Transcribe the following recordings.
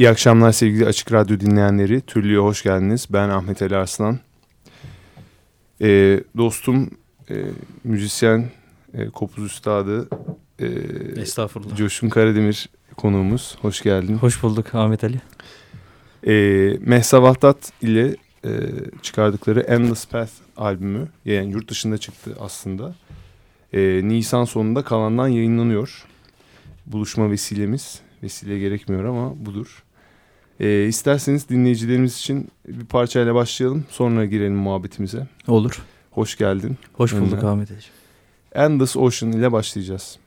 İyi akşamlar sevgili Açık Radyo dinleyenleri. Türlü'ye hoş geldiniz. Ben Ahmet Ali Arslan. Ee, dostum, e, müzisyen, e, kopuz üstadı e, Estağfurullah. Coşkun Karademir konuğumuz. Hoş geldin. Hoş bulduk Ahmet Ali. E, Mehsa Vahdat ile e, çıkardıkları Endless Path albümü yani yurt dışında çıktı aslında. E, Nisan sonunda kalandan yayınlanıyor. Buluşma vesilemiz. Vesile gerekmiyor ama budur. E, isterseniz dinleyicilerimiz için bir parçayla başlayalım. Sonra girelim muhabbetimize. Olur. Hoş geldin. Hoş bulduk. Ahmet Ali. Endless Ocean ile başlayacağız.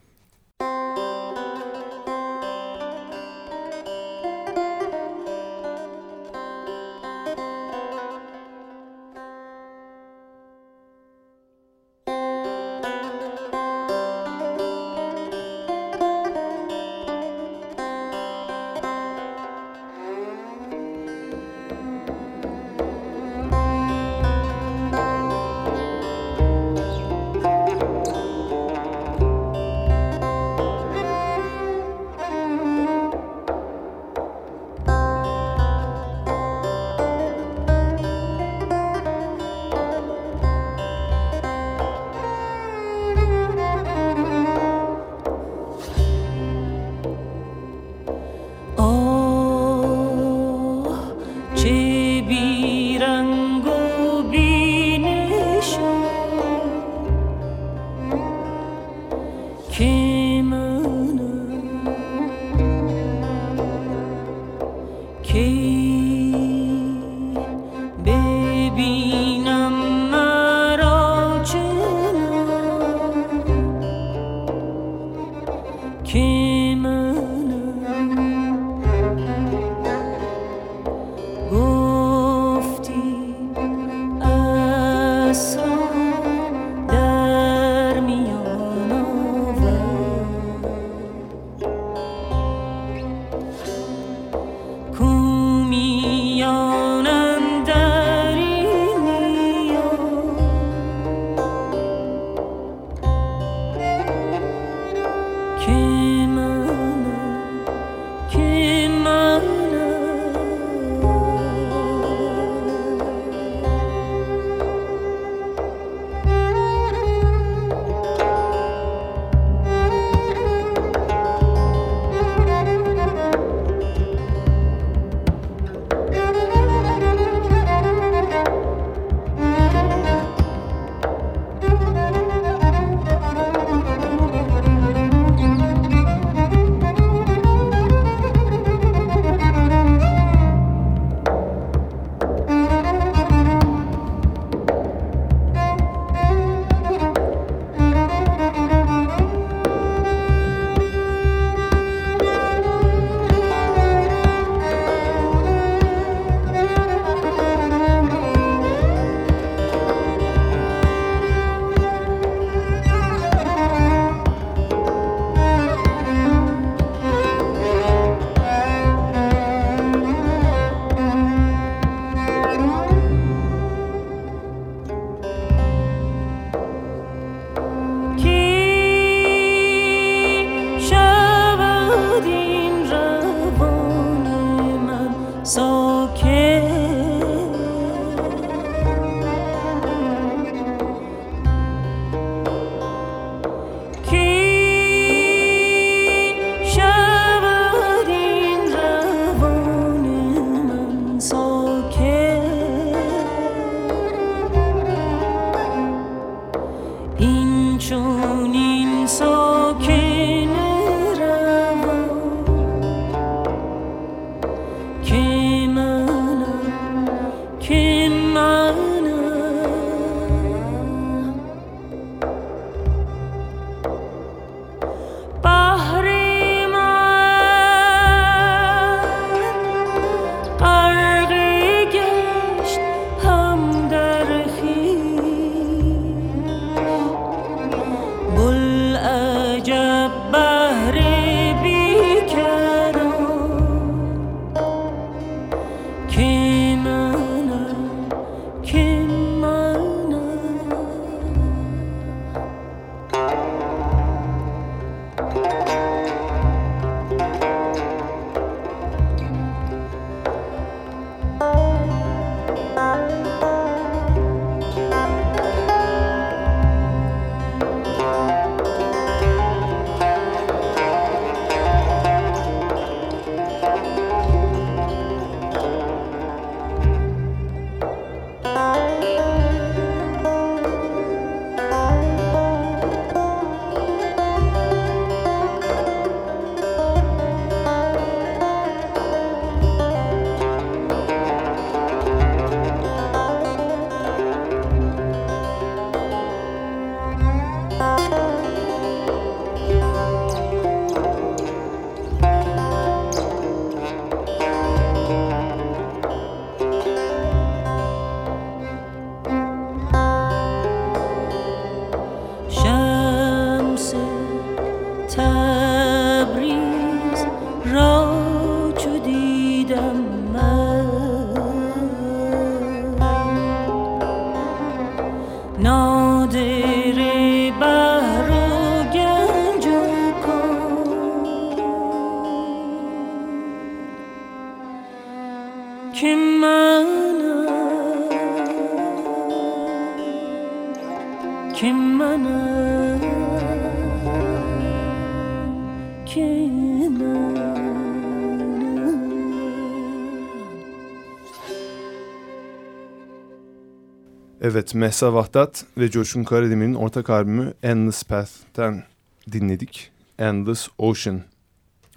Evet, Mehsa Vahdat ve Coşkun Karademir'in ortak albümü Endless Path'ten dinledik. Endless Ocean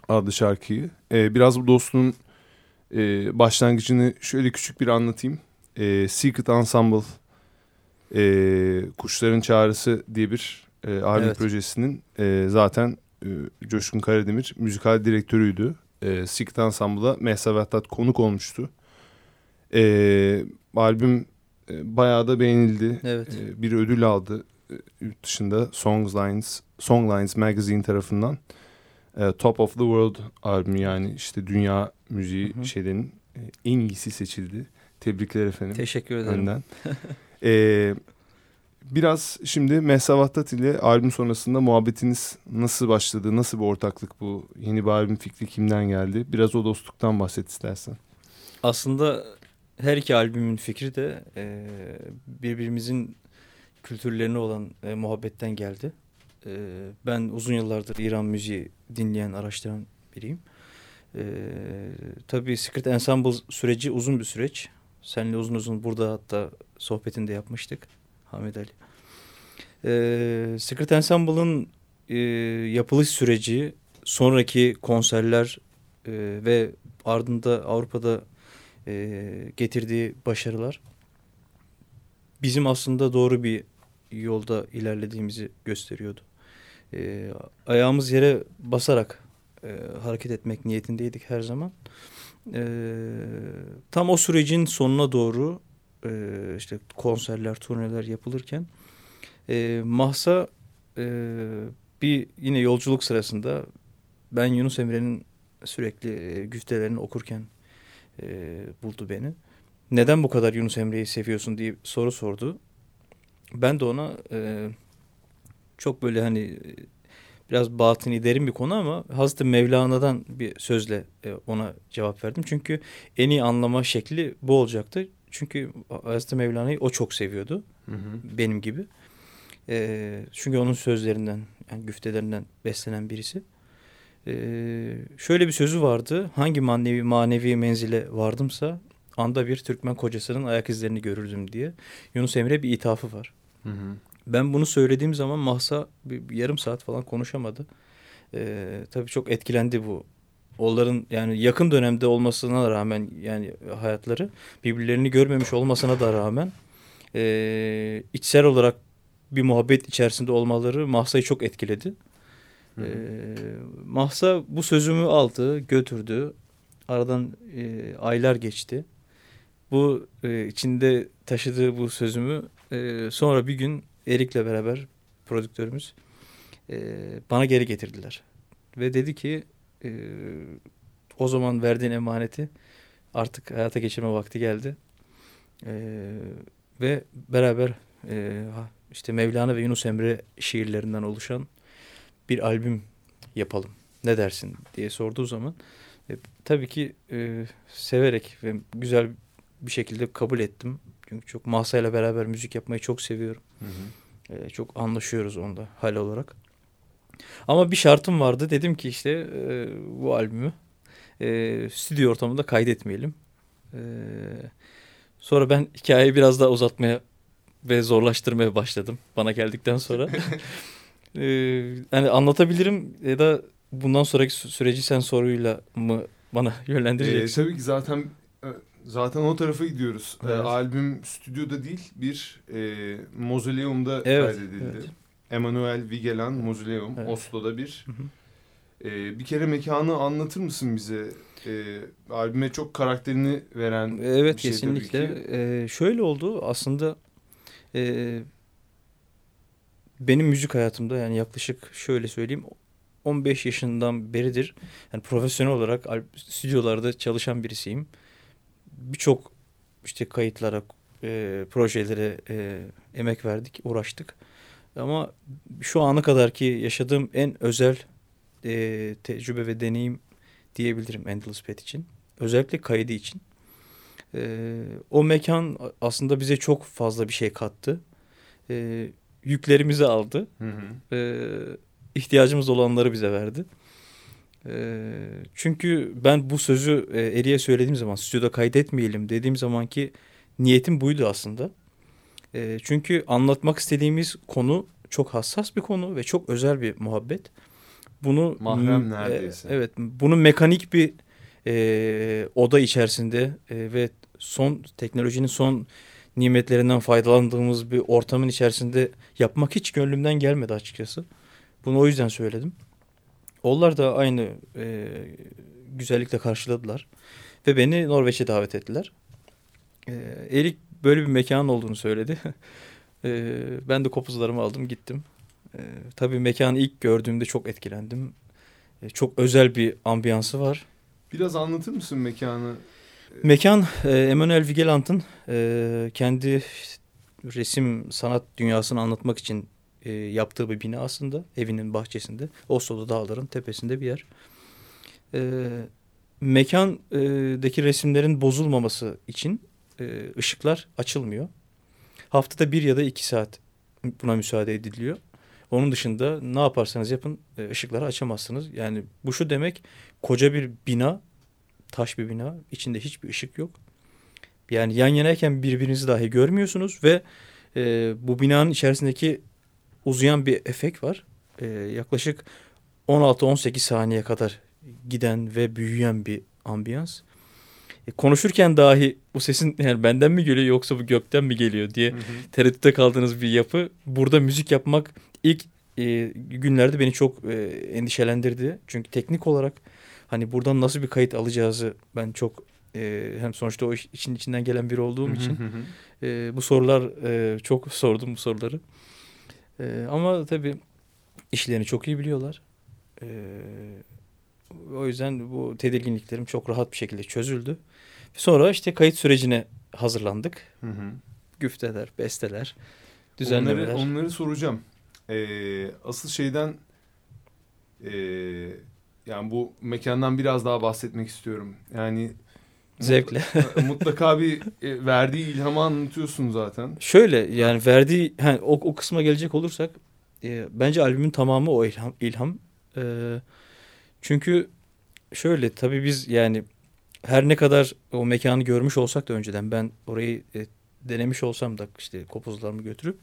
adlı şarkıyı. Ee, biraz bu dostluğun e, başlangıcını şöyle küçük bir anlatayım. E, Secret Ensemble e, Kuşların Çağrısı diye bir e, albüm evet. projesinin e, zaten e, Coşkun Karademir müzikal direktörüydü. E, Secret Ensemble'a Mehsa Vahdat konuk olmuştu. E, albüm bayağı da beğenildi. Evet. E, bir ödül aldı e, yurt dışında Songlines, Songlines Magazine tarafından. E, Top of the World albümü yani işte dünya müziği hı hı. şeylerin e, en iyisi seçildi. Tebrikler efendim. Teşekkür ederim. Önden. e, biraz şimdi Mehsavattat ile albüm sonrasında muhabbetiniz nasıl başladı? Nasıl bir ortaklık bu? Yeni bir albüm fikri kimden geldi? Biraz o dostluktan bahset istersen. Aslında her iki albümün fikri de e, birbirimizin kültürlerine olan e, muhabbetten geldi. E, ben uzun yıllardır İran müziği dinleyen, araştıran biriyim. E, tabii Secret Ensemble süreci uzun bir süreç. Seninle uzun uzun burada hatta sohbetinde yapmıştık Hamid Ali. E, Secret Ensemble'ın e, yapılış süreci, sonraki konserler e, ve ardında Avrupa'da e, getirdiği başarılar bizim aslında doğru bir yolda ilerlediğimizi gösteriyordu. E, ayağımız yere basarak e, hareket etmek niyetindeydik her zaman. E, tam o sürecin sonuna doğru e, işte konserler, turneler yapılırken e, Mahsa e, bir yine yolculuk sırasında ben Yunus Emre'nin sürekli e, güftelerini okurken e, buldu beni. Neden bu kadar Yunus Emre'yi seviyorsun diye soru sordu. Ben de ona e, çok böyle hani biraz batini derin bir konu ama Hazreti Mevlana'dan bir sözle e, ona cevap verdim. Çünkü en iyi anlama şekli bu olacaktı. Çünkü Hazreti Mevlana'yı o çok seviyordu. Hı hı. Benim gibi. E, çünkü onun sözlerinden yani güftelerinden beslenen birisi. Ee, şöyle bir sözü vardı. Hangi manevi manevi menzile vardımsa anda bir Türkmen kocasının ayak izlerini görürdüm diye. Yunus Emre bir ithafı var. Hı hı. Ben bunu söylediğim zaman Mahsa bir, bir yarım saat falan konuşamadı. Ee, tabii çok etkilendi bu. Onların yani yakın dönemde olmasına rağmen yani hayatları birbirlerini görmemiş olmasına da rağmen e, içsel olarak bir muhabbet içerisinde olmaları Mahsa'yı çok etkiledi. E, Mahsa bu sözümü aldı, götürdü. Aradan e, aylar geçti. Bu e, içinde taşıdığı bu sözümü e, sonra bir gün Erik'le beraber prodüktörümüz e, bana geri getirdiler. Ve dedi ki e, o zaman verdiğin emaneti artık hayata geçirme vakti geldi. E, ve beraber e, işte Mevlana ve Yunus Emre şiirlerinden oluşan bir albüm yapalım ne dersin diye sorduğu zaman e, tabii ki e, severek ve güzel bir şekilde kabul ettim. Çünkü çok Mahsa'yla beraber müzik yapmayı çok seviyorum. Hı hı. E, çok anlaşıyoruz onda hal olarak. Ama bir şartım vardı. Dedim ki işte e, bu albümü e, stüdyo ortamında kaydetmeyelim. E, sonra ben hikayeyi biraz daha uzatmaya ve zorlaştırmaya başladım. Bana geldikten sonra. yani anlatabilirim ya da bundan sonraki süreci sen soruyla mı bana yönlendireceksin? E, tabii ki zaten e, zaten o tarafa gidiyoruz. E, evet. E, albüm stüdyoda değil bir e, mozoleumda evet, kaydedildi. Evet. Emanuel Vigeland Mozoleum evet. Oslo'da bir. Hı hı. E, bir kere mekanı anlatır mısın bize? E, albüme çok karakterini veren evet, bir şey kesinlikle. tabii ki. E, şöyle oldu aslında e, benim müzik hayatımda yani yaklaşık şöyle söyleyeyim 15 yaşından beridir yani profesyonel olarak stüdyolarda çalışan birisiyim. Birçok işte kayıtlara, e, projelere e, emek verdik, uğraştık. Ama şu ana kadar ki yaşadığım en özel e, tecrübe ve deneyim diyebilirim Endless Pet için. Özellikle kaydı için. E, o mekan aslında bize çok fazla bir şey kattı. E, yüklerimizi aldı. Hı hı. E, ihtiyacımız olanları bize verdi. E, çünkü ben bu sözü e, Eri'ye söylediğim zaman stüdyoda kaydetmeyelim dediğim zamanki niyetim buydu aslında. E, çünkü anlatmak istediğimiz konu çok hassas bir konu ve çok özel bir muhabbet. Bunu mahrem neredeyse. E, evet, bunu mekanik bir e, oda içerisinde e, ve son teknolojinin son nimetlerinden faydalandığımız bir ortamın içerisinde yapmak hiç gönlümden gelmedi açıkçası. Bunu o yüzden söyledim. Onlar da aynı e, güzellikle karşıladılar ve beni Norveç'e davet ettiler. E, Erik böyle bir mekan olduğunu söyledi. e, ben de kopuzlarımı aldım gittim. E, tabii mekanı ilk gördüğümde çok etkilendim. E, çok özel bir ambiyansı var. Biraz anlatır mısın mekanı? Mekan e, Emmanuel Vigeland'ın e, kendi resim sanat dünyasını anlatmak için e, yaptığı bir bina aslında. Evinin bahçesinde. Oslo'da dağların tepesinde bir yer. E, mekandaki resimlerin bozulmaması için ışıklar açılmıyor. Haftada bir ya da iki saat buna müsaade ediliyor. Onun dışında ne yaparsanız yapın ışıkları açamazsınız. Yani bu şu demek koca bir bina, taş bir bina, içinde hiçbir ışık yok. Yani yan yanayken birbirinizi dahi görmüyorsunuz ve e, bu binanın içerisindeki uzayan bir efekt var. E, yaklaşık 16-18 saniye kadar giden ve büyüyen bir ambiyans. E, konuşurken dahi bu sesin yani benden mi geliyor yoksa bu gökten mi geliyor diye hı hı. tereddütte kaldığınız bir yapı. Burada müzik yapmak ilk e, günlerde beni çok e, endişelendirdi. Çünkü teknik olarak hani buradan nasıl bir kayıt alacağızı ben çok e, hem sonuçta o iş, için içinden gelen biri olduğum için e, bu sorular e, çok sordum bu soruları. E, ama tabii işlerini çok iyi biliyorlar. E, o yüzden bu tedirginliklerim çok rahat bir şekilde çözüldü. Sonra işte kayıt sürecine hazırlandık. Hı hı. Güfteler, besteler, düzenlemeler. Onları, onları soracağım. Ee, asıl şeyden e, yani bu mekandan biraz daha bahsetmek istiyorum. Yani Zevkle. mutlaka bir e, verdiği ilhamı anlatıyorsun zaten. Şöyle yani verdiği yani o, o kısma gelecek olursak e, bence albümün tamamı o ilham. ilham. E, çünkü şöyle tabii biz yani her ne kadar o mekanı görmüş olsak da önceden ben orayı e, denemiş olsam da işte kopuzlarımı götürüp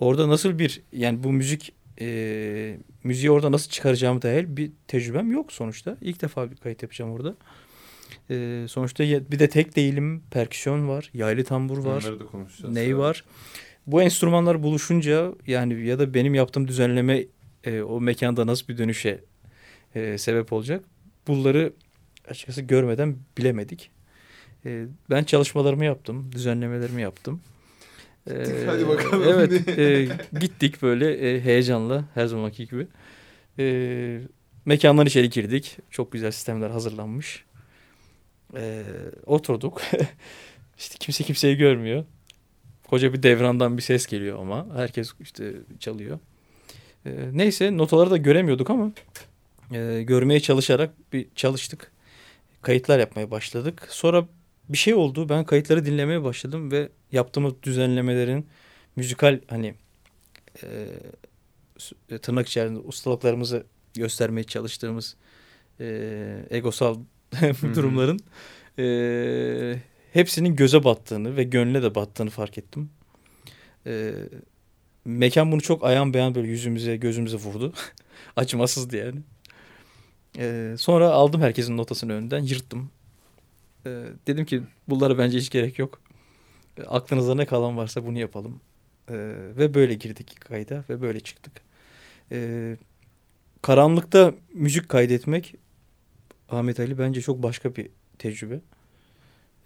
orada nasıl bir yani bu müzik e, müziği orada nasıl çıkaracağımı dair bir tecrübem yok sonuçta. İlk defa bir kayıt yapacağım orada. E, sonuçta bir de tek değilim. Perküsyon var, yaylı tambur var, ney var. Bu enstrümanlar buluşunca yani ya da benim yaptığım düzenleme e, o mekanda nasıl bir dönüşe e, sebep olacak. Bunları açıkçası görmeden bilemedik. E, ben çalışmalarımı yaptım, düzenlemelerimi yaptım. E, Hadi bakalım. Evet, e, gittik böyle e, heyecanla her zamanki gibi. E, mekandan içeri girdik. Çok güzel sistemler hazırlanmış. E, oturduk. işte kimse kimseyi görmüyor. Koca bir devrandan bir ses geliyor ama herkes işte çalıyor. E, neyse notaları da göremiyorduk ama e, görmeye çalışarak bir çalıştık kayıtlar yapmaya başladık. Sonra bir şey oldu. Ben kayıtları dinlemeye başladım ve yaptığımız düzenlemelerin müzikal hani e, tırnak içerisinde ustalıklarımızı göstermeye çalıştığımız e, egosal durumların e, hepsinin göze battığını ve gönle de battığını fark ettim. E, mekan bunu çok ayan beyan böyle yüzümüze gözümüze vurdu. Acımasızdı yani. Ee, sonra aldım herkesin notasını önünden yırttım. Ee, dedim ki bunlara bence hiç gerek yok. Ee, aklınıza ne kalan varsa bunu yapalım. Ee, ve böyle girdik kayda ve böyle çıktık. Ee, karanlıkta müzik kaydetmek Ahmet Ali bence çok başka bir tecrübe.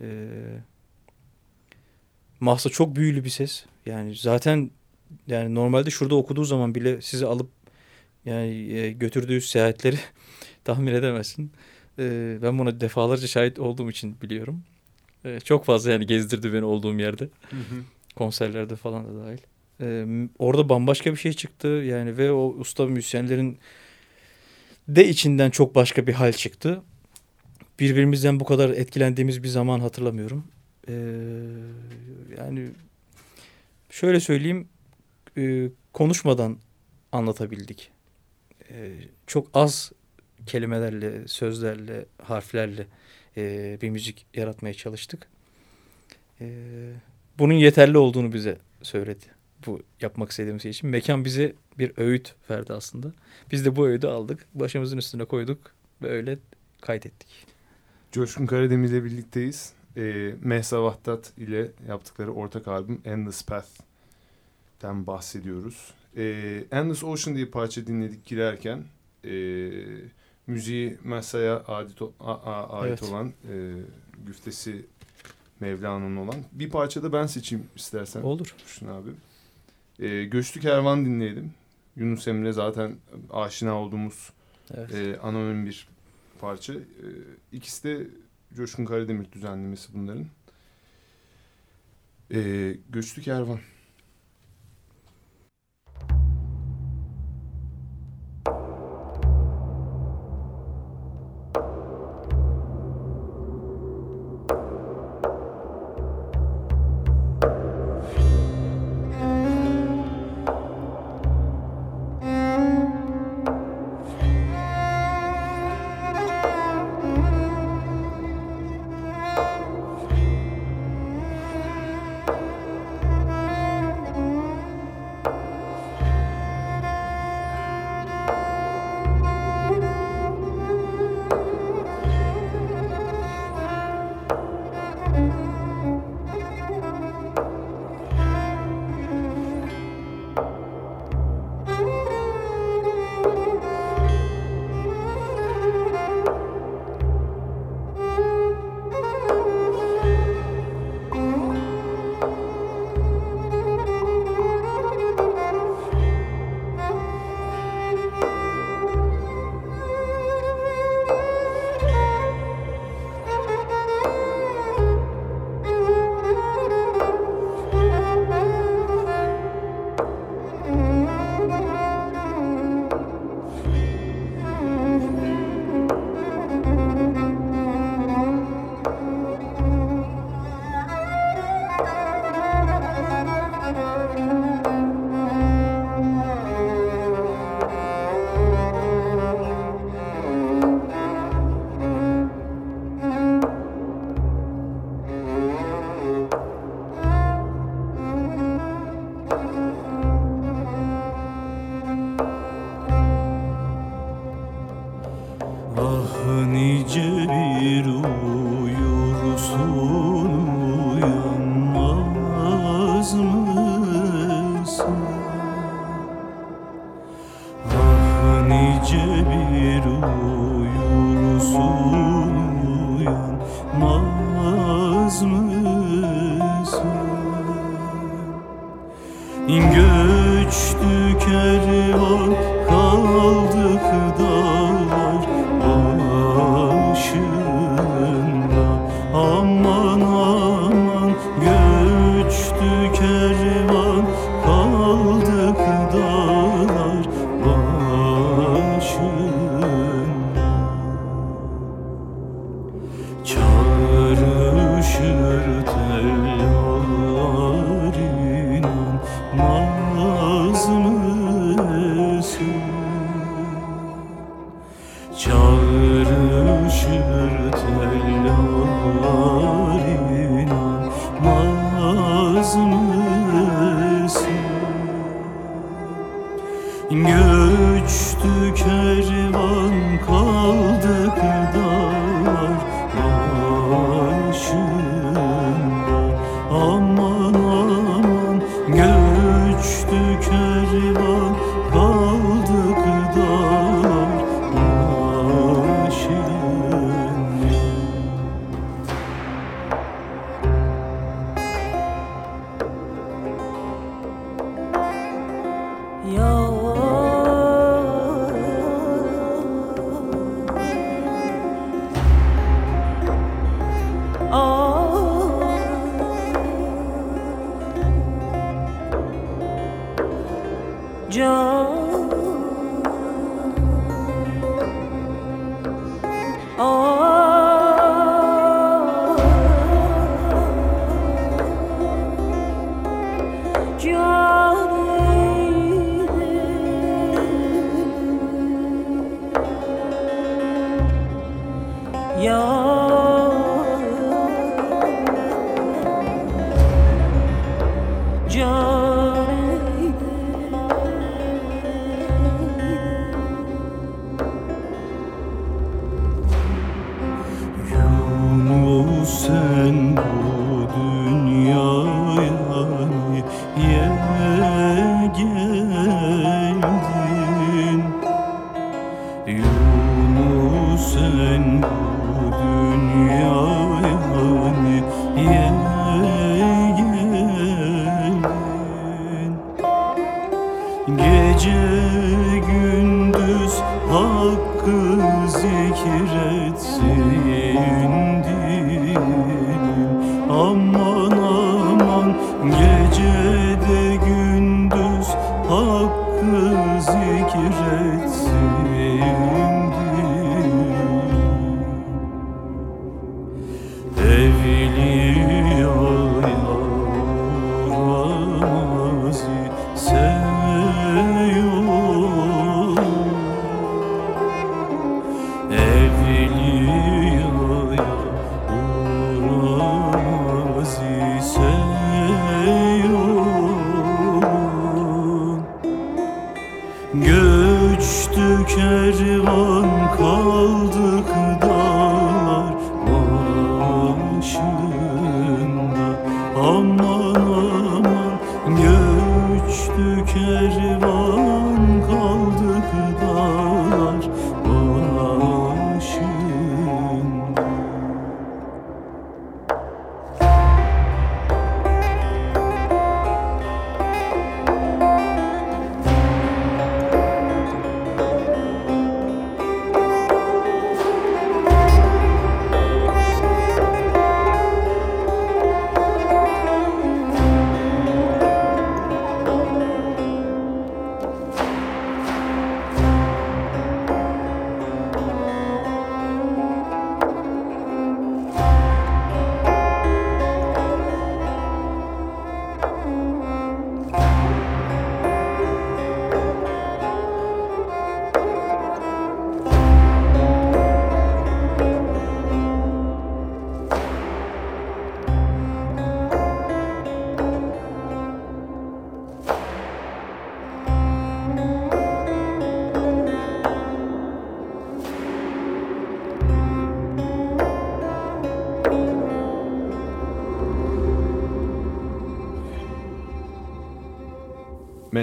Ee, Mahsa çok büyülü bir ses. Yani zaten yani normalde şurada okuduğu zaman bile sizi alıp yani e, götürdüğü seyahatleri tahmin edemezsin. E, ben buna defalarca şahit olduğum için biliyorum. E, çok fazla yani gezdirdi beni olduğum yerde. Hı hı. Konserlerde falan da dahil. E, orada bambaşka bir şey çıktı yani ve o usta müzisyenlerin de içinden çok başka bir hal çıktı. Birbirimizden bu kadar etkilendiğimiz bir zaman hatırlamıyorum. e, yani şöyle söyleyeyim e, konuşmadan anlatabildik. E, çok az kelimelerle, sözlerle, harflerle e, bir müzik yaratmaya çalıştık. E, bunun yeterli olduğunu bize söyledi. Bu yapmak istediğimiz şey için. Mekan bize bir öğüt verdi aslında. Biz de bu öğüdü aldık. Başımızın üstüne koyduk ve öyle kaydettik. Coşkun Karademir ile birlikteyiz. E, Mehsa Vahdat ile yaptıkları ortak albüm Endless Path'ten bahsediyoruz. E, Endless Ocean diye parça dinledik girerken. E, müziği Mehsa'ya ait, ait evet. olan e, güftesi Mevlana'nın olan. Bir parça da ben seçeyim istersen. Olur. Düşün abi. E, Göçlü Kervan dinleyelim. Yunus Emre zaten aşina olduğumuz evet. e, anonim bir parça. E, ikisi de Coşkun Karademir düzenlemesi bunların. E, Göçlü Kervan. hakkı zikretsin.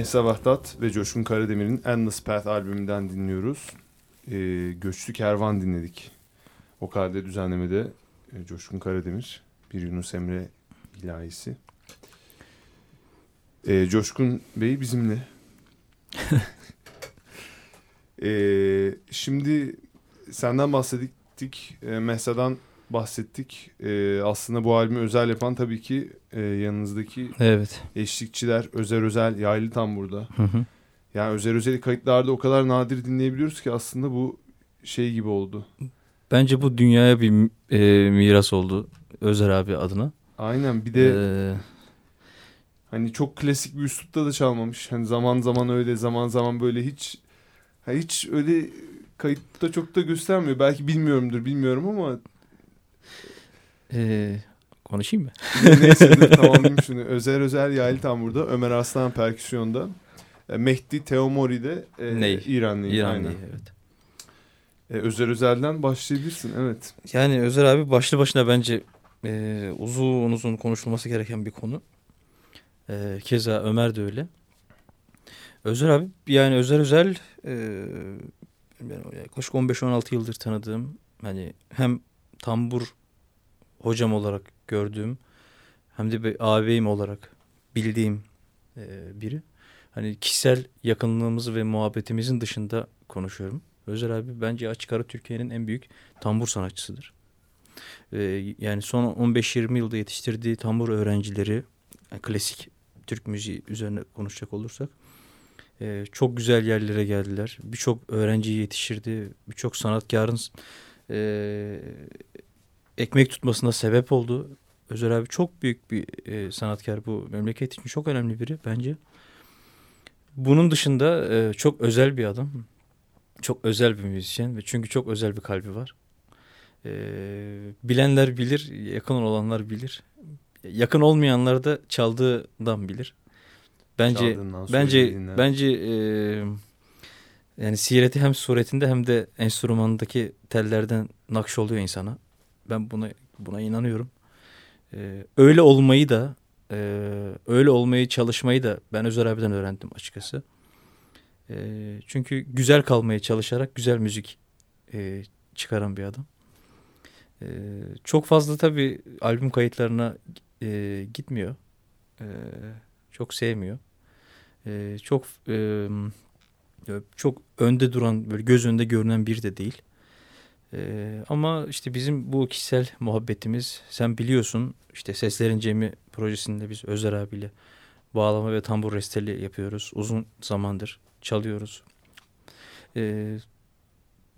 Mehsa Vahdat ve Coşkun Karademir'in Endless Path albümünden dinliyoruz. Ee, Göçlü Kervan dinledik. O kadar düzenlemede e, Coşkun Karademir, bir Yunus Emre ilahisi. Ee, Coşkun Bey bizimle. ee, şimdi senden bahsettik. E, Mehsa'dan bahsettik. E, aslında bu albümü özel yapan tabii ki e, yanınızdaki evet. eşlikçiler Özer Özel Yaylı tam burada. Hı hı. Yani Özer Özel'i kayıtlarda o kadar nadir dinleyebiliyoruz ki aslında bu şey gibi oldu. Bence bu dünyaya bir e, miras oldu Özer abi adına. Aynen bir de ee... hani çok klasik bir üslupta da çalmamış. Hani zaman zaman öyle zaman zaman böyle hiç hiç öyle kayıtta çok da göstermiyor. Belki bilmiyorumdur bilmiyorum ama ee, konuşayım mı? Neyse dur tamamlayayım şunu. Özer Özer Yaylı tam burada. Ömer Aslan perküsyonda. E, Mehdi Teomori de e, Ney? İranlı. İranlı evet. E, Özer Özer'den başlayabilirsin evet. Yani Özer abi başlı başına bence e, uzun uzun konuşulması gereken bir konu. E, keza Ömer de öyle. Özer abi yani Özer Özel e, ben yaklaşık 15-16 yıldır tanıdığım hani hem tambur hocam olarak gördüğüm hem de bir ağabeyim olarak bildiğim e, biri. Hani kişisel yakınlığımız ve muhabbetimizin dışında konuşuyorum. Özer abi bence açık ara Türkiye'nin en büyük tambur sanatçısıdır. E, yani son 15-20 yılda yetiştirdiği tambur öğrencileri yani klasik Türk müziği üzerine konuşacak olursak e, çok güzel yerlere geldiler. Birçok öğrenciyi yetiştirdi. Birçok sanatkarın e, ekmek tutmasına sebep oldu. Özer abi çok büyük bir e, sanatkar bu memleket için çok önemli biri bence. Bunun dışında e, çok özel bir adam. Çok özel bir müzisyen ve çünkü çok özel bir kalbi var. E, bilenler bilir, yakın olanlar bilir. Yakın olmayanlar da çaldığından bilir. Bence bence bence e, yani sireti hem suretinde hem de enstrümanındaki tellerden nakş oluyor insana. Ben buna buna inanıyorum. Ee, öyle olmayı da e, öyle olmayı çalışmayı da ben Özer abiden öğrendim açıkçası. E, çünkü güzel kalmaya çalışarak güzel müzik e, çıkaran bir adam. E, çok fazla tabii albüm kayıtlarına e, gitmiyor. E, çok sevmiyor. E, çok e, çok önde duran böyle göz önünde görünen bir de değil. Ee, ama işte bizim bu kişisel muhabbetimiz sen biliyorsun işte Seslerin Cemi projesinde biz Özer abiyle bağlama ve tambur resteli yapıyoruz. Uzun zamandır çalıyoruz. Ee,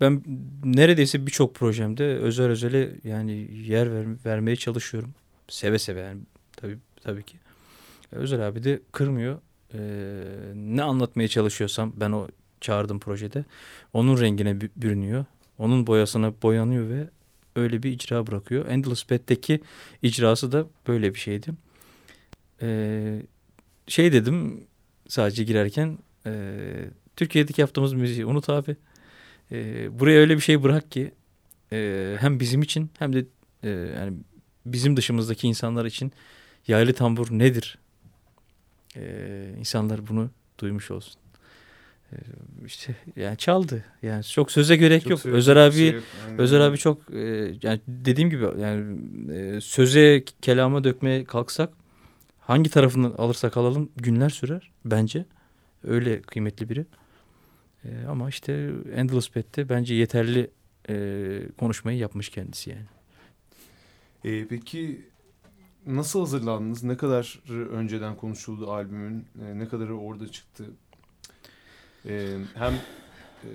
ben neredeyse birçok projemde özel özele yani yer ver, vermeye çalışıyorum. Seve seve yani tabii tabii ki. Özel abi de kırmıyor. Ee, ne anlatmaya çalışıyorsam ben o çağırdım projede onun rengine bürünüyor. Onun boyasına boyanıyor ve öyle bir icra bırakıyor. Endless Bed'deki icrası da böyle bir şeydi. Ee, şey dedim sadece girerken e, Türkiye'deki yaptığımız müziği unut abi. E, buraya öyle bir şey bırak ki e, hem bizim için hem de e, yani bizim dışımızdaki insanlar için yaylı tambur nedir? E, insanlar bunu duymuş olsun. E, işte yani çaldı. Yani çok söze gerek çok yok. Özer abi şey Özer abi çok e, yani dediğim gibi yani e, söze kelama dökmeye kalksak hangi tarafını alırsak alalım günler sürer bence. Öyle kıymetli biri. E, ama işte Endless Bed'de bence yeterli e, konuşmayı yapmış kendisi yani. E, peki nasıl hazırlandınız? Ne kadar önceden konuşuldu albümün? E, ne kadarı orada çıktı? E, hem e,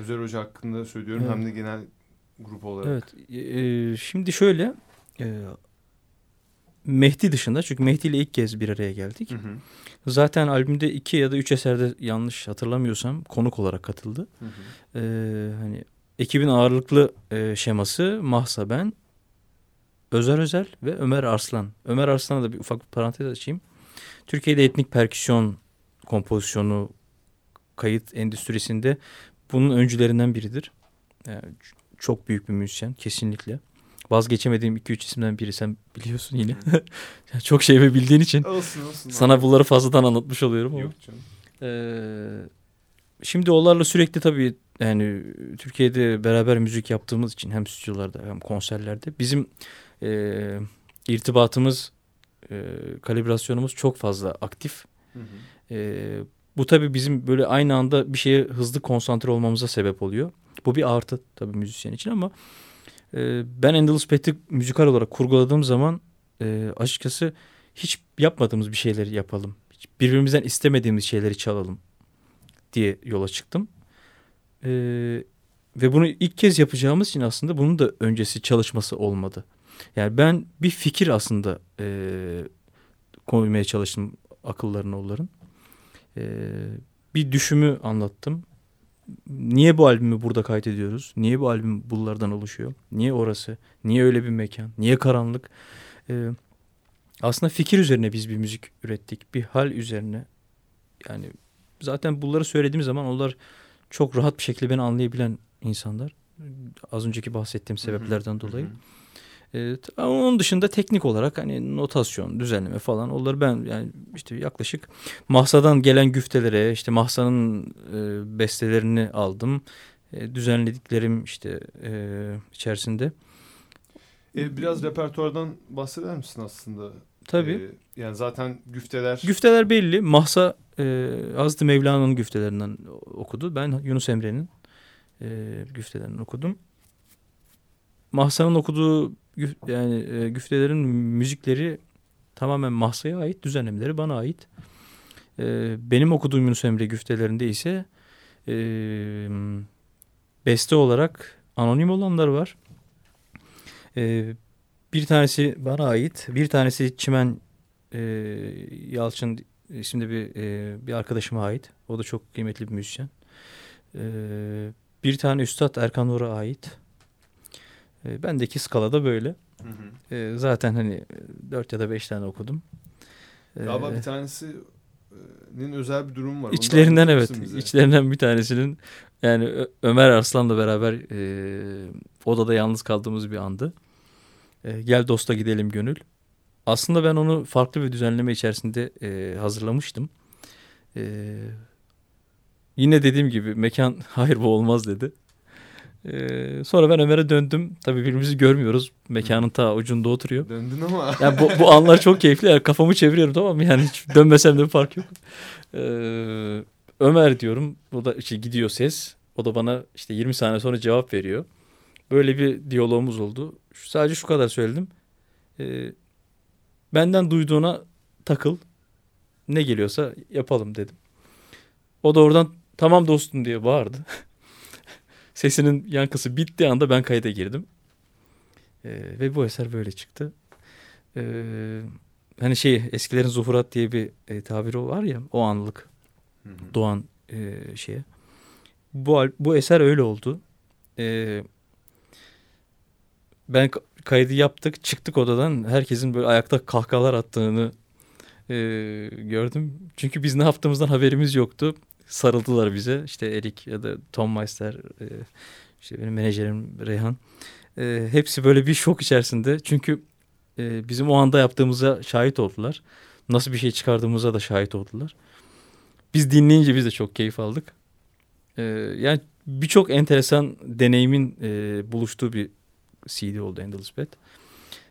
Özer Hoca hakkında söylüyorum evet. hem de genel grup olarak. Evet. E, şimdi şöyle e, Mehdi dışında çünkü Mehdi ile ilk kez bir araya geldik. Hı hı. Zaten albümde iki ya da üç eserde yanlış hatırlamıyorsam konuk olarak katıldı. Hı hı. Ee, hani ekibin ağırlıklı e, şeması Mahsa ben, Özer Özel ve Ömer Arslan. Ömer Arslan'a da bir ufak bir parantez açayım. Türkiye'de etnik perküsyon kompozisyonu kayıt endüstrisinde bunun öncülerinden biridir. Yani çok büyük bir müzisyen kesinlikle vazgeçemediğim 2-3 isimden biri sen biliyorsun yine. Çok şeyimi bildiğin için olsun, olsun, sana abi. bunları fazladan anlatmış oluyorum ama. Yok canım. Ee, şimdi onlarla sürekli tabii yani Türkiye'de beraber müzik yaptığımız için hem stüdyolarda hem konserlerde bizim e, irtibatımız e, kalibrasyonumuz çok fazla aktif. Hı hı. E, bu tabii bizim böyle aynı anda bir şeye hızlı konsantre olmamıza sebep oluyor. Bu bir artı tabii müzisyen için ama ee, ben Endless Pet'i müzikal olarak kurguladığım zaman e, açıkçası hiç yapmadığımız bir şeyleri yapalım. Hiç birbirimizden istemediğimiz şeyleri çalalım diye yola çıktım. E, ve bunu ilk kez yapacağımız için aslında bunun da öncesi çalışması olmadı. Yani ben bir fikir aslında e, koymaya çalıştım akıllarına onların. E, bir düşümü anlattım niye bu albümü burada kaydediyoruz? Niye bu albüm bunlardan oluşuyor? Niye orası? Niye öyle bir mekan? Niye karanlık? Ee, aslında fikir üzerine biz bir müzik ürettik. Bir hal üzerine. Yani zaten bunları söylediğim zaman onlar çok rahat bir şekilde beni anlayabilen insanlar. Az önceki bahsettiğim sebeplerden dolayı. Hı hı. Evet, ama onun dışında teknik olarak hani notasyon, düzenleme falan onları ben yani işte yaklaşık Mahsa'dan gelen güftelere işte Mahsa'nın e, bestelerini aldım. E, düzenlediklerim işte e, içerisinde. E, biraz repertuardan bahseder misin aslında? Tabii. E, yani zaten güfteler... Güfteler belli. Mahsa e, Hazreti Mevlana'nın güftelerinden okudu. Ben Yunus Emre'nin e, güftelerinden okudum. Mahsa'nın okuduğu yani e, güftelerin müzikleri tamamen Mahsa'ya ait, düzenlemeleri bana ait. E, benim okuduğum Yunus Emre güftelerinde ise e, beste olarak anonim olanlar var. E, bir tanesi bana ait, bir tanesi Çimen e, Yalçın isimli bir e, bir arkadaşıma ait. O da çok kıymetli bir müzisyen. E, bir tane Üstad Erkan Nur'a ait. E, bendeki skalada böyle. Hı hı. E, zaten hani dört ya da beş tane okudum. E, Galiba bir tanesinin özel bir durum var. İçlerinden evet. Bize. İçlerinden bir tanesinin yani Ömer Arslan'la beraber e, odada yalnız kaldığımız bir andı. E, gel dosta gidelim gönül. Aslında ben onu farklı bir düzenleme içerisinde e, hazırlamıştım. E, yine dediğim gibi mekan hayır bu olmaz dedi. Ee, sonra ben Ömer'e döndüm. Tabii birbirimizi görmüyoruz. Mekanın ta ucunda oturuyor. Döndün ama. Yani bu, bu anlar çok keyifli. Yani kafamı çeviriyorum tamam mı? Yani hiç dönmesem de bir fark yok. Ee, Ömer diyorum. O da işte gidiyor ses. O da bana işte 20 saniye sonra cevap veriyor. Böyle bir diyalogumuz oldu. Sadece şu kadar söyledim. Ee, benden duyduğuna takıl. Ne geliyorsa yapalım dedim. O da oradan tamam dostum diye bağırdı. Sesinin yankısı bittiği anda ben kayda girdim. Ee, ve bu eser böyle çıktı. Ee, hani şey eskilerin zuhurat diye bir e, tabiri var ya o anlık Hı hı. doğan e, şeye. Bu bu eser öyle oldu. Ee, ben kaydı yaptık, çıktık odadan. Herkesin böyle ayakta kahkahalar attığını e, gördüm. Çünkü biz ne yaptığımızdan haberimiz yoktu. Sarıldılar bize. İşte Erik ya da Tom Meister, e, işte benim menajerim Reyhan. E, hepsi böyle bir şok içerisinde. Çünkü e, bizim o anda yaptığımıza şahit oldular. Nasıl bir şey çıkardığımıza da şahit oldular. Biz dinleyince biz de çok keyif aldık. Yani birçok enteresan deneyimin buluştuğu bir CD oldu Endless Bed.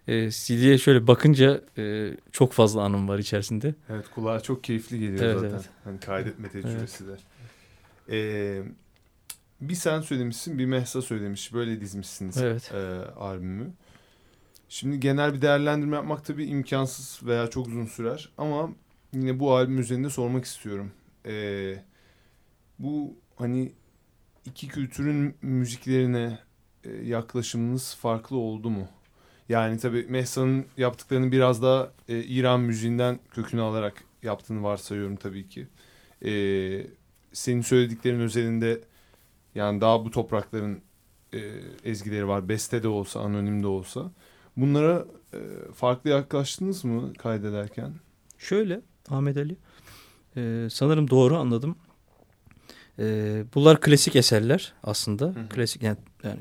E, CD'ye şöyle bakınca e, çok fazla anım var içerisinde. Evet kulağa çok keyifli geliyor Evet, zaten. evet. Hani kaydetme tecrübesi de. Ee, bir sen söylemişsin bir Mehsa söylemiş. Böyle dizmişsiniz Evet. e, albümü. Şimdi genel bir değerlendirme yapmak tabii imkansız veya çok uzun sürer. Ama yine bu albüm üzerinde sormak istiyorum. Ee, bu hani iki kültürün müziklerine e, yaklaşımınız farklı oldu mu? Yani tabii Mehsa'nın yaptıklarını biraz daha e, İran müziğinden kökünü alarak yaptığını varsayıyorum tabii ki. Ee, senin söylediklerin özelinde yani daha bu toprakların e, ezgileri var. Beste de olsa, anonim de olsa. Bunlara e, farklı yaklaştınız mı kaydederken? Şöyle Ahmet Ali e, sanırım doğru anladım. E, bunlar klasik eserler aslında. Hı hı. Klasik yani, yani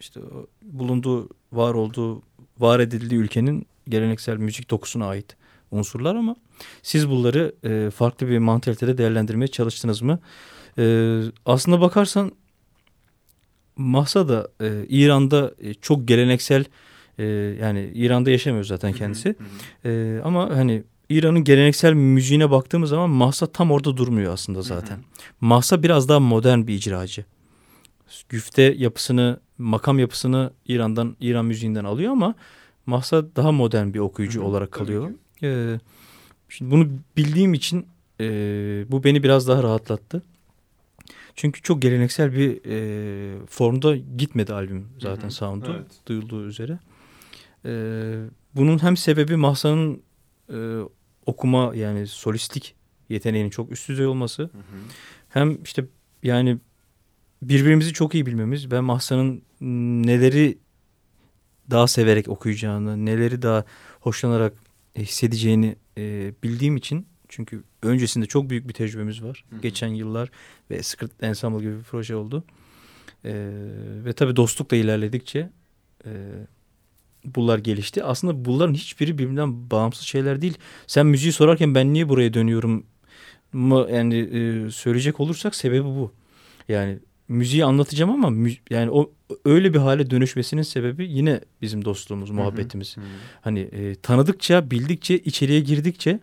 işte bulunduğu, var olduğu, var edildiği ülkenin geleneksel müzik dokusuna ait unsurlar ama siz bunları e, farklı bir mantalitede değerlendirmeye çalıştınız mı? E, aslında bakarsan Mahsa da e, İran'da e, çok geleneksel e, yani İran'da yaşamıyor zaten kendisi. Ee, ama hani İran'ın geleneksel müziğine baktığımız zaman Mahsa tam orada durmuyor aslında zaten. Mahsa biraz daha modern bir icracı. Güfte yapısını, makam yapısını İran'dan, İran müziğinden alıyor ama Mahsa daha modern bir okuyucu Hı hı, olarak kalıyor. Ee, şimdi bunu bildiğim için e, bu beni biraz daha rahatlattı. Çünkü çok geleneksel bir e, formda gitmedi albüm zaten Hı hı, sound'u evet. duyulduğu üzere. Ee, bunun hem sebebi Mahsa'nın e, okuma yani solistik yeteneğinin çok üst düzey olması. Hı hı. Hem işte yani birbirimizi çok iyi bilmemiz. Ben Mahsa'nın neleri daha severek okuyacağını, neleri daha hoşlanarak hissedeceğini e, bildiğim için çünkü öncesinde çok büyük bir tecrübemiz var. Hı hı. Geçen yıllar ve Script Ensemble gibi bir proje oldu. E, ve tabii dostlukla ilerledikçe e, bunlar gelişti. Aslında bunların hiçbiri birbirinden bağımsız şeyler değil. Sen müziği sorarken ben niye buraya dönüyorum mu yani e, söyleyecek olursak sebebi bu. Yani müziği anlatacağım ama yani o öyle bir hale dönüşmesinin sebebi yine bizim dostluğumuz, muhabbetimiz. Hı hı. Hani e, tanıdıkça, bildikçe, içeriye girdikçe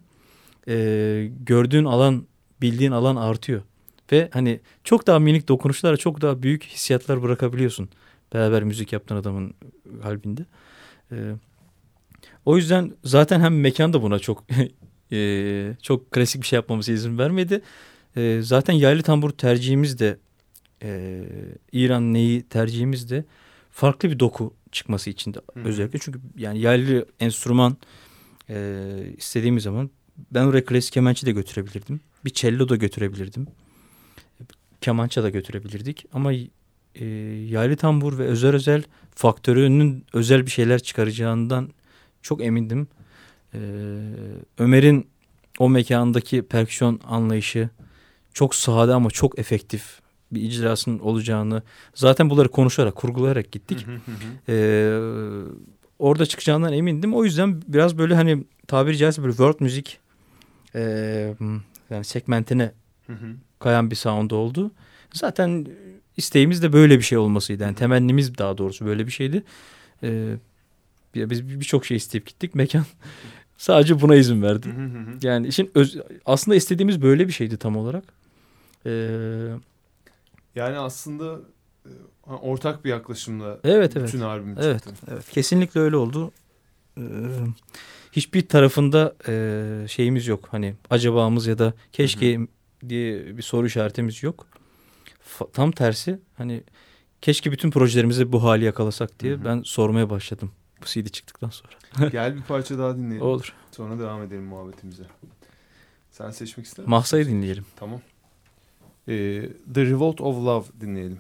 e, gördüğün alan, bildiğin alan artıyor. Ve hani çok daha minik dokunuşlarla çok daha büyük hissiyatlar bırakabiliyorsun. Beraber müzik yaptığın adamın kalbinde. E, o yüzden zaten hem mekan da buna çok e, çok klasik bir şey yapmamıza izin vermedi. E, zaten yaylı tambur tercihimiz de e, İran neyi tercihimiz de farklı bir doku çıkması için de özellikle. Çünkü yani yaylı enstrüman e, istediğimiz zaman ben oraya klasik kemençe de götürebilirdim. Bir cello da götürebilirdim. Kemança da götürebilirdik. Ama e, yaylı tambur ve özel özel faktörünün özel bir şeyler çıkaracağından çok emindim. E, Ömer'in o mekandaki perküsyon anlayışı çok sade ama çok efektif bir icrasının olacağını zaten bunları konuşarak, kurgulayarak gittik. Hı hı hı hı. Ee, orada çıkacağından emindim. O yüzden biraz böyle hani tabiri caizse böyle world müzik e, yani segmentine Hı hı. kayan bir sound oldu. Zaten isteğimiz de böyle bir şey olmasıydı. Yani temennimiz daha doğrusu böyle bir şeydi. Ee, biz birçok şey isteyip gittik. Mekan sadece buna izin verdi. Yani işin öz, aslında istediğimiz böyle bir şeydi tam olarak. Ee, Yani aslında e, ortak bir yaklaşımla evet evet. bütün albüm Evet, çıktı. evet. Kesinlikle öyle oldu. Ee, hiçbir tarafında e, şeyimiz yok. Hani acabamız ya da keşke diye bir soru işaretimiz yok. Fa- tam tersi hani keşke bütün projelerimizi bu hali yakalasak diye ben sormaya başladım bu CD çıktıktan sonra. Gel bir parça daha dinleyelim. Olur. Sonra devam edelim muhabbetimize. Sen seçmek ister misin? Mahsa'yı dinleyelim. Tamam. Ee, The Revolt of Love dinleyelim.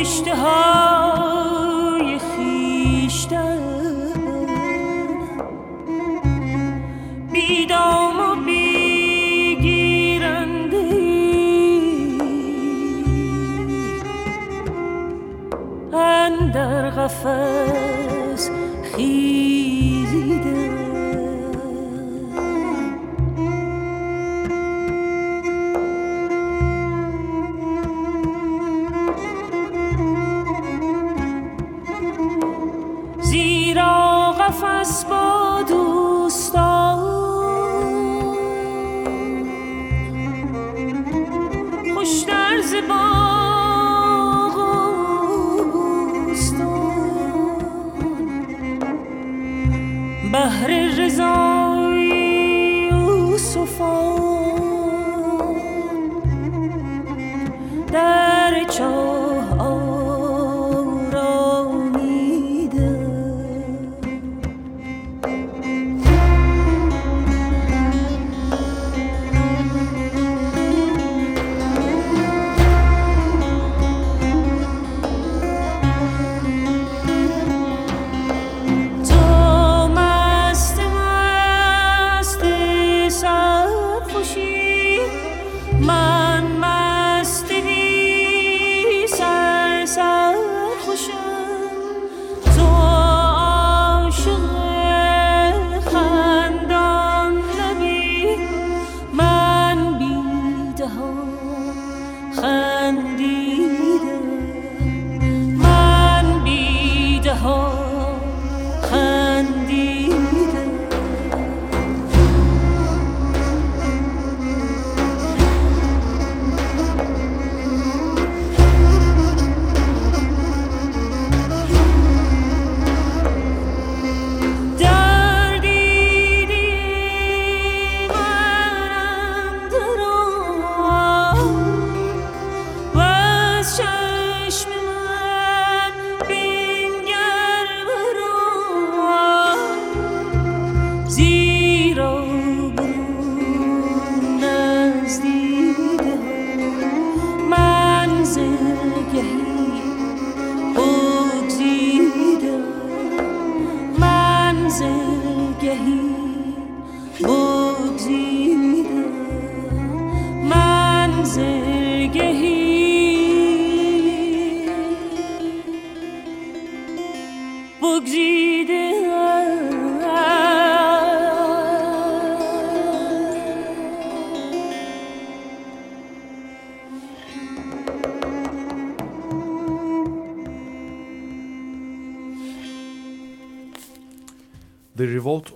اشتهای خیشتن. بیدام و بیگیرنده اندر غفل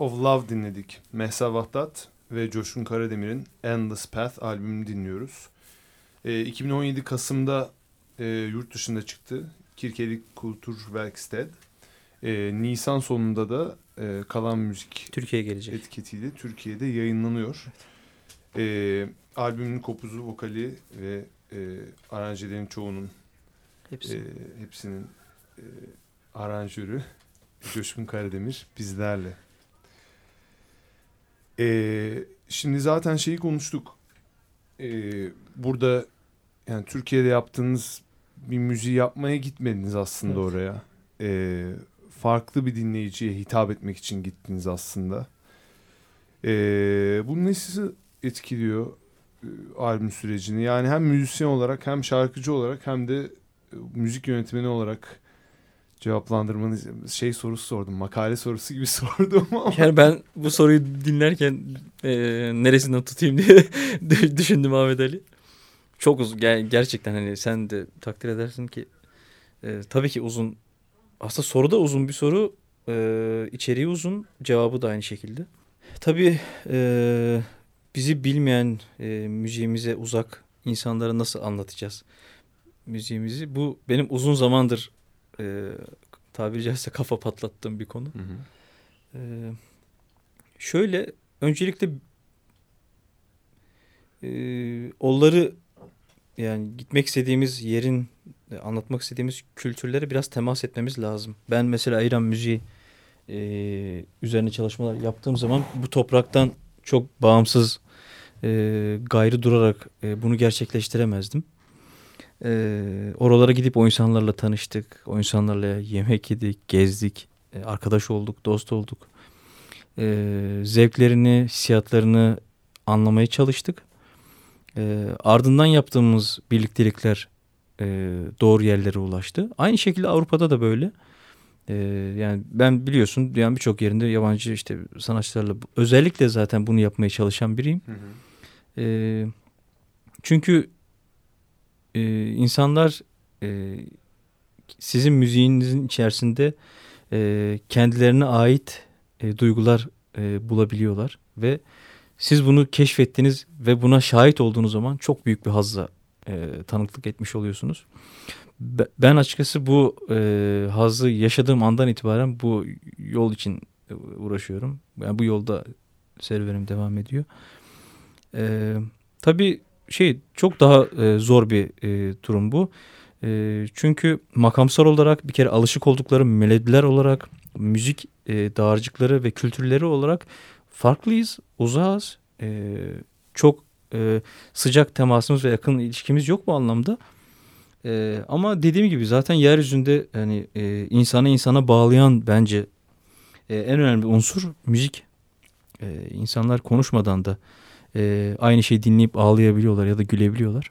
of Love dinledik. Mehsa Vahdat ve Coşkun Karademir'in Endless Path albümünü dinliyoruz. E, 2017 Kasım'da e, yurt dışında çıktı. Kirkeli Kultur Werksted. E, Nisan sonunda da e, Kalan Müzik Türkiye'ye gelecek. etiketiyle Türkiye'de yayınlanıyor. E, albümün kopuzu, vokali ve e, aranjelerin çoğunun Hepsi. e, hepsinin e, aranjörü Coşkun Karademir bizlerle. E, şimdi zaten şeyi konuştuk. E, burada yani Türkiye'de yaptığınız bir müziği yapmaya gitmediniz aslında Evet. oraya. E, farklı bir dinleyiciye hitap etmek için gittiniz aslında. E, bu ne sizi etkiliyor e, albüm sürecini? Yani hem müzisyen olarak hem şarkıcı olarak hem de e, müzik yönetmeni olarak cevaplandırmanız şey sorusu sordum. Makale sorusu gibi sordum ama. Yani ben bu soruyu dinlerken e, neresinden tutayım diye düşündüm Ahmet Ali. Çok uzun. Ger- gerçekten hani sen de takdir edersin ki e, tabii ki uzun. Aslında soru da uzun bir soru. E, içeriği uzun. Cevabı da aynı şekilde. Tabii e, bizi bilmeyen e, müziğimize uzak insanlara nasıl anlatacağız müziğimizi? Bu benim uzun zamandır e, tabiri caizse kafa patlattığım bir konu. Hı hı. Ee, şöyle öncelikle e, onları yani gitmek istediğimiz yerin e, anlatmak istediğimiz kültürlere biraz temas etmemiz lazım. Ben mesela İran müziği e, üzerine çalışmalar yaptığım zaman bu topraktan çok bağımsız e, gayrı durarak e, bunu gerçekleştiremezdim. E, oralara gidip o insanlarla tanıştık. O insanlarla yemek yedik, gezdik, e, arkadaş olduk, dost olduk. E, zevklerini, hissiyatlarını anlamaya çalıştık. E, ardından yaptığımız birliktelikler e, doğru yerlere ulaştı. Aynı şekilde Avrupa'da da böyle. E, yani ben biliyorsun dünyanın birçok yerinde yabancı işte sanatçılarla özellikle zaten bunu yapmaya çalışan biriyim. Hı hı. E, çünkü e, insanlar e, sizin müziğinizin içerisinde e, kendilerine ait e, duygular e, bulabiliyorlar ve siz bunu keşfettiniz ve buna şahit olduğunuz zaman çok büyük bir hazza e, tanıklık etmiş oluyorsunuz. Be- Ben açıkçası bu e, hazzı yaşadığım andan itibaren bu yol için e, uğraşıyorum. Yani bu yolda serüvenim devam ediyor. E, tabii şey çok daha e, zor bir e, durum bu. E, çünkü makamsal olarak bir kere alışık oldukları melodiler olarak müzik e, dağarcıkları ve kültürleri olarak farklıyız, uzağız. E, çok e, sıcak temasımız ve yakın ilişkimiz yok bu anlamda. E, ama dediğim gibi zaten yeryüzünde hani e, insana insana bağlayan bence e, en önemli unsur müzik. E, insanlar konuşmadan da e, aynı şeyi dinleyip ağlayabiliyorlar ya da gülebiliyorlar.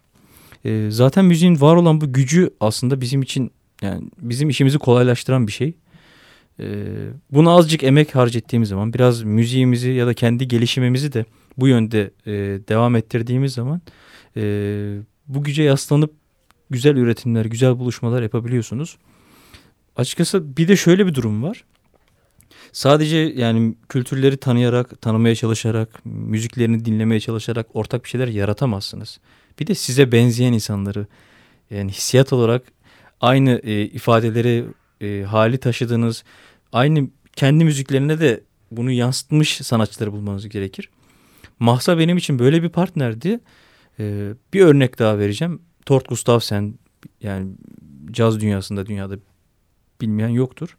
E, zaten müziğin var olan bu gücü aslında bizim için yani bizim işimizi kolaylaştıran bir şey. E, buna azıcık emek harcettiğimiz zaman biraz müziğimizi ya da kendi gelişimimizi de bu yönde e, devam ettirdiğimiz zaman e, bu güce yaslanıp güzel üretimler, güzel buluşmalar yapabiliyorsunuz. Açıkçası bir de şöyle bir durum var. Sadece yani kültürleri tanıyarak, tanımaya çalışarak, müziklerini dinlemeye çalışarak ortak bir şeyler yaratamazsınız. Bir de size benzeyen insanları yani hissiyat olarak aynı e, ifadeleri, e, hali taşıdığınız, aynı kendi müziklerine de bunu yansıtmış sanatçıları bulmanız gerekir. Mahsa benim için böyle bir partnerdi. E, bir örnek daha vereceğim. Tort Gustavsen yani caz dünyasında dünyada bilmeyen yoktur.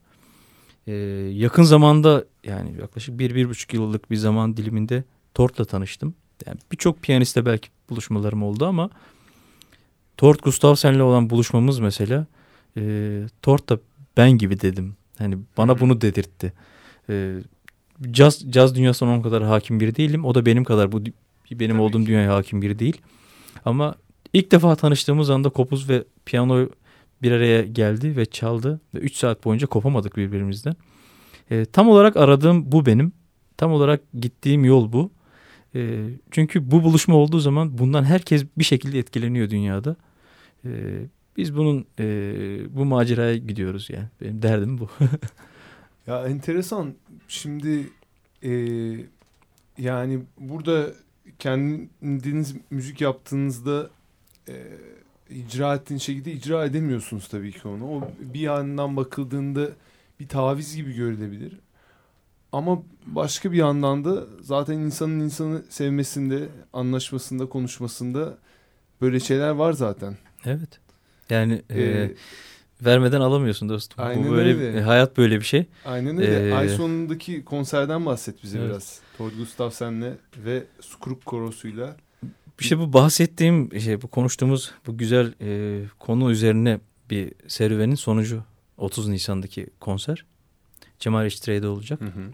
E, yakın zamanda yani yaklaşık bir, bir buçuk yıllık bir zaman diliminde Tort'la tanıştım. Yani birçok piyaniste belki buluşmalarım oldu ama Tort Gustavsen'le olan buluşmamız mesela e, Tort da ben gibi dedim. Hani bana bunu dedirtti. E, caz, caz dünyasına onun kadar hakim biri değilim. O da benim kadar bu benim Tabii olduğum ki. dünyaya hakim biri değil. Ama ilk defa tanıştığımız anda kopuz ve piyano bir araya geldi ve çaldı. Ve 3 saat boyunca kopamadık birbirimizden. E, tam olarak aradığım bu benim. Tam olarak gittiğim yol bu. E, çünkü bu buluşma olduğu zaman bundan herkes bir şekilde etkileniyor dünyada. E, biz bunun e, bu maceraya gidiyoruz yani. Benim derdim bu. ya enteresan. Şimdi e, yani burada kendiniz müzik yaptığınızda e, icra ettiğiniz şekilde icra edemiyorsunuz tabii ki onu. O bir yandan bakıldığında bir taviz gibi görülebilir. Ama başka bir yandan da zaten insanın insanı sevmesinde, anlaşmasında, konuşmasında böyle şeyler var zaten. Evet. Yani ee, e, vermeden alamıyorsun dostum. Aynen Bu böyle öyle. hayat böyle bir şey. Aynen öyle. Ee, Ay sonundaki konserden bahset bize evet. biraz. Tord Gustav senle ve Skruk korosuyla. İşte bu bahsettiğim şey bu konuştuğumuz bu güzel e, konu üzerine bir serüvenin sonucu 30 Nisan'daki konser. Cemal İştire'de olacak. Hı hı.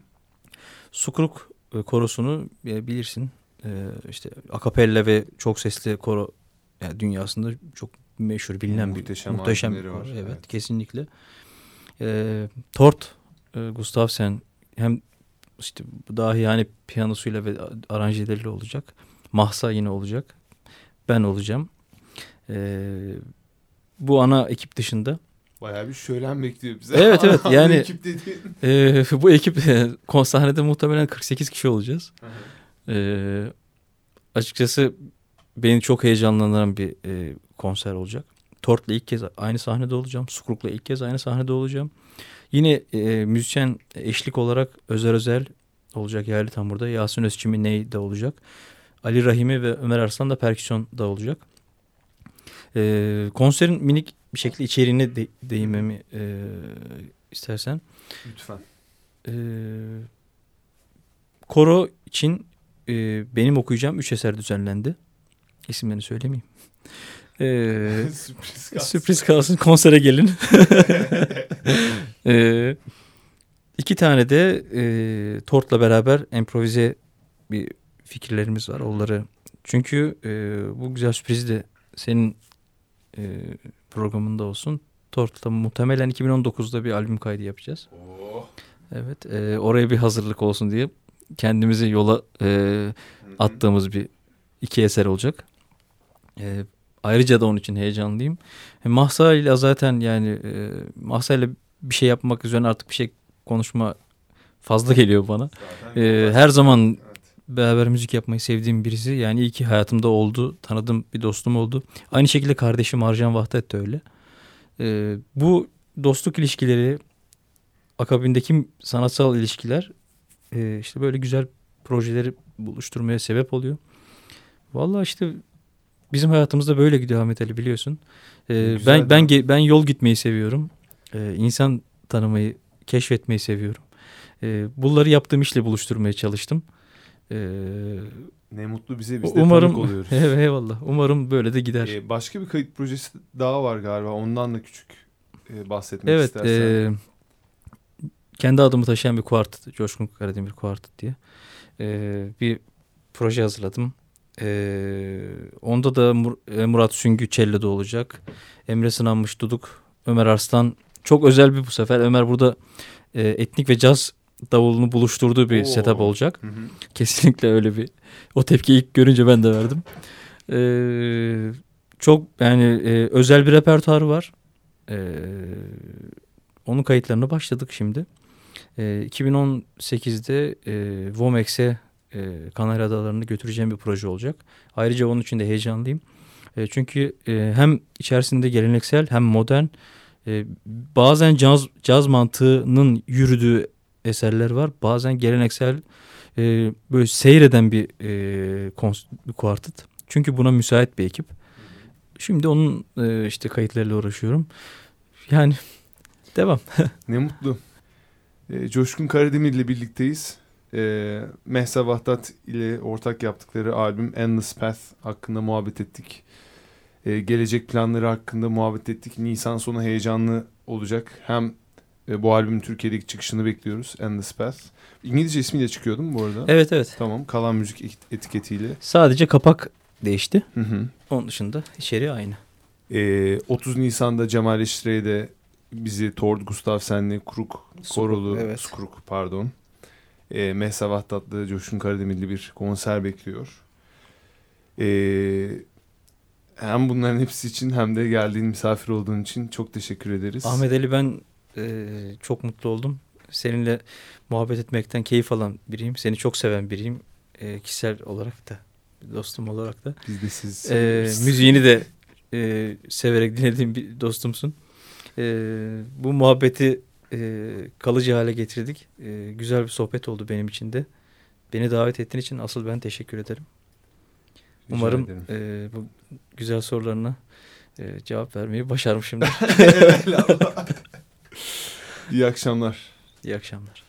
Sukruk e, korosunu e, bilirsin. E, işte akapella ve çok sesli koro yani dünyasında çok meşhur bilinen muhteşem bir muhteşem bir koro. Evet, evet kesinlikle. E, Tort e, Gustavsen hem işte dahi yani piyanosuyla ve aranjeleriyle olacak. Mahsa yine olacak. Ben olacağım. E, bu ana ekip dışında Bayağı bir şölen bekliyor bize. Evet evet yani ekip e, bu ekip e, sahnede muhtemelen 48 kişi olacağız. e, açıkçası beni çok heyecanlandıran bir e, konser olacak. Tort'la ilk kez aynı sahnede olacağım. Sukruk'la ilk kez aynı sahnede olacağım. Yine e, müzisyen eşlik olarak Özer Özel olacak yerli tam burada. Yasin Özçimi Ney de olacak. Ali Rahimi ve Ömer Arslan da perküsyon da olacak. E, konserin minik bir şekilde içeriğine de, değinmemi e, istersen. Lütfen. E, koro için e, benim okuyacağım üç eser düzenlendi. İsimlerini söylemeyeyim. Ee, sürpriz kalsın. Sürpriz kalsın konsere gelin. ee, iki tane de e, Tort'la beraber improvize bir fikirlerimiz var. Onları çünkü e, bu güzel sürprizi de senin e, programında olsun. Tort'ta muhtemelen 2019'da bir albüm kaydı yapacağız. Oh. Evet e, oraya bir hazırlık olsun diye kendimizi yola e, attığımız bir iki eser olacak. E, ayrıca da onun için heyecanlıyım. E, Mahsa ile zaten yani e, Mahsa ile bir şey yapmak üzerine artık bir şey konuşma fazla geliyor bana. E, her zaman beraber müzik yapmayı sevdiğim birisi. Yani iyi ki hayatımda oldu. Tanıdığım bir dostum oldu. Aynı şekilde kardeşim Arjan Vahdet de öyle. Ee, bu dostluk ilişkileri akabindeki sanatsal ilişkiler e, işte böyle güzel projeleri buluşturmaya sebep oluyor. Vallahi işte bizim hayatımızda böyle gidiyor Ahmet Ali biliyorsun. Ee, ben ben ben yol gitmeyi seviyorum. Ee, insan tanımayı, keşfetmeyi seviyorum. Ee, bunları yaptığım işle buluşturmaya çalıştım. Ee, ne mutlu bize biz de umarım, tanık oluyoruz. Eyvallah. Umarım böyle de gider. Ee, başka bir kayıt projesi daha var galiba. Ondan da küçük e, bahsetmek evet, istersen. Evet. Kendi adımı taşıyan bir kuartet. Coşkun Karademir kuartet diye. E, bir proje hazırladım. E, onda da Mur e, Murat Süngü Cello'da olacak. Emre Sınanmış Duduk, Ömer Arslan. Çok özel bir bu sefer. Ömer burada e, etnik ve caz davulunu buluşturduğu bir Oo. setup olacak. Hı hı. Kesinlikle öyle bir o tepkiyi ilk görünce ben de verdim. Ee, çok yani e, özel bir repertuar var. Ee, onun kayıtlarına başladık şimdi. Ee, 2018'de e, Vomex'e e, Kanarya Adaları'nı götüreceğim bir proje olacak. Ayrıca onun için de heyecanlıyım. E, çünkü e, hem içerisinde geleneksel hem modern e, bazen caz, caz mantığının yürüdüğü eserler var. Bazen geleneksel e, böyle seyreden bir, e, bir kuartet. Çünkü buna müsait bir ekip. Şimdi onun e, işte kayıtlarıyla uğraşıyorum. Yani devam. ne mutlu. E, Coşkun Karademir ile birlikteyiz. E, Mehsa Vahdat ile ortak yaptıkları albüm Endless Path hakkında muhabbet ettik. E, gelecek planları hakkında muhabbet ettik. Nisan sonu heyecanlı olacak. Hem e, bu albümün Türkiye'deki çıkışını bekliyoruz. Endless Path. İngilizce ismiyle çıkıyor değil mi bu arada? Evet evet. Tamam. Kalan müzik et- etiketiyle. Sadece kapak değişti. Hı hı. Onun dışında içeriği aynı. E, 30 Nisan'da Cemal Eştire'de bizi Tord Gustafsen'li Kruk Korolu evet. Skruk pardon. E, Mehsa Vahdat'la Coşkun Karademirli bir konser bekliyor. E, hem bunların hepsi için hem de geldiğin misafir olduğun için çok teşekkür ederiz. Ahmet Ali ben e, çok mutlu oldum. Seninle muhabbet etmekten keyif alan biriyim. Seni çok seven biriyim. E, kişisel olarak da dostum olarak da. Biz de siz. E, müziğini de e, severek dinlediğim bir dostumsun. E, bu muhabbeti e, kalıcı hale getirdik. E, güzel bir sohbet oldu benim için de. Beni davet ettiğin için asıl ben teşekkür ederim. Rica Umarım ederim. e, bu güzel sorularına e, cevap vermeyi başarmışımdır. İyi akşamlar. İyi akşamlar.